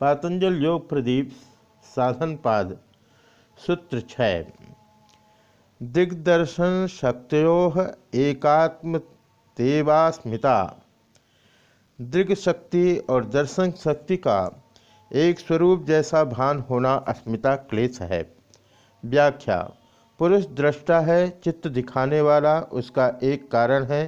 पातंजल योग प्रदीप, साधन पाद, सूत्र छय दिग्दर्शन शक्तो एकात्म तेवास्मिता दृग शक्ति और दर्शन शक्ति का एक स्वरूप जैसा भान होना अस्मिता क्लेश है। व्याख्या, पुरुष दृष्टा है, चित्त दिखाने वाला उसका एक कारण है,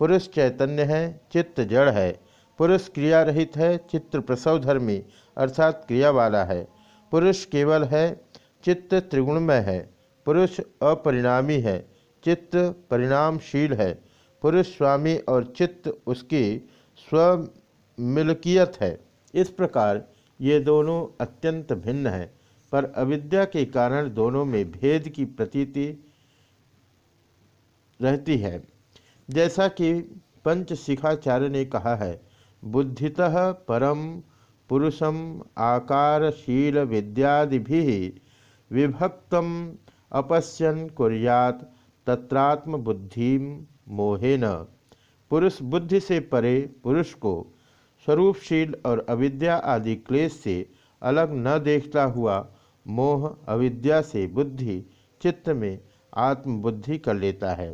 पुरुष चैतन्य है, चित्त जड़ है। पुरुष क्रिया रहित है, चित्त प्रसवधर्मी अर्थात क्रिया वाला है। पुरुष केवल है, चित्त त्रिगुणमय है। पुरुष अपरिणामी है, चित्त परिणामशील है। पुरुष स्वामी और चित्त उसकी स्वमिलकियत है। इस प्रकार ये दोनों अत्यंत भिन्न हैं, पर अविद्या के कारण दोनों में भेद की प्रतीति रहती है। जैसा कि पंच शिखाचार्य ने कहा है बुद्धितः परम पुरुषम आकारशील विद्यादि विभक्त अपश्यन कुरियात तत्रात्म बुद्धि मोहेन। पुरुष बुद्धि से परे पुरुष को स्वरूपशील और अविद्या आदि क्लेश से अलग न देखता हुआ मोह अविद्या से बुद्धि चित्त में आत्मबुद्धि कर लेता है।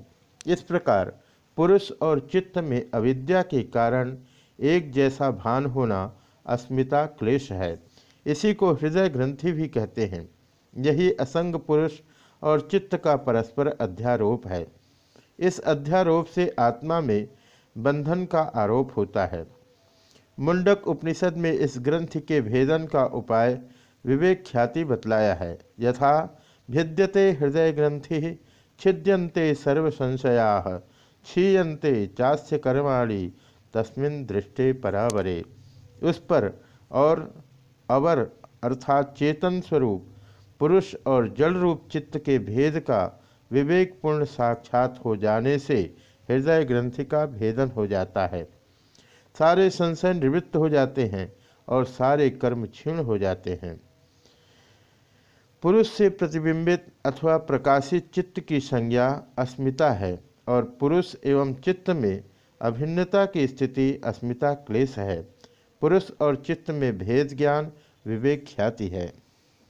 इस प्रकार पुरुष और चित्त में अविद्या के कारण एक जैसा भान होना अस्मिता क्लेश है। इसी को हृदय ग्रंथि भी कहते हैं। यही असंग पुरुष और चित्त का परस्पर अध्यारोप है। इस अध्यारोप से आत्मा में बंधन का आरोप होता है। मुंडक उपनिषद में इस ग्रंथ के भेदन का उपाय विवेक ख्याति बतलाया है। यथा, भिद्यते हृदय ग्रंथि छिद्यंते सर्व संशया क्षीयते चास्य कर्माणी तस्मिन दृष्टि परावरे। उस पर और अवर अर्थात चेतन स्वरूप, पुरुष और जल रूप चित्त के भेद का विवेकपूर्ण साक्षात हो जाने से हृदय ग्रंथि का भेदन हो जाता है। सारे संशय निवृत्त हो जाते हैं और सारे कर्म क्षीण हो जाते हैं। पुरुष से प्रतिबिंबित अथवा प्रकाशित चित्त की संज्ञा अस्मिता है और पुरुष एवं चित्त में अभिन्नता की स्थिति अस्मिता क्लेश है। पुरुष और चित्त में भेद ज्ञान विवेक ख्याति है।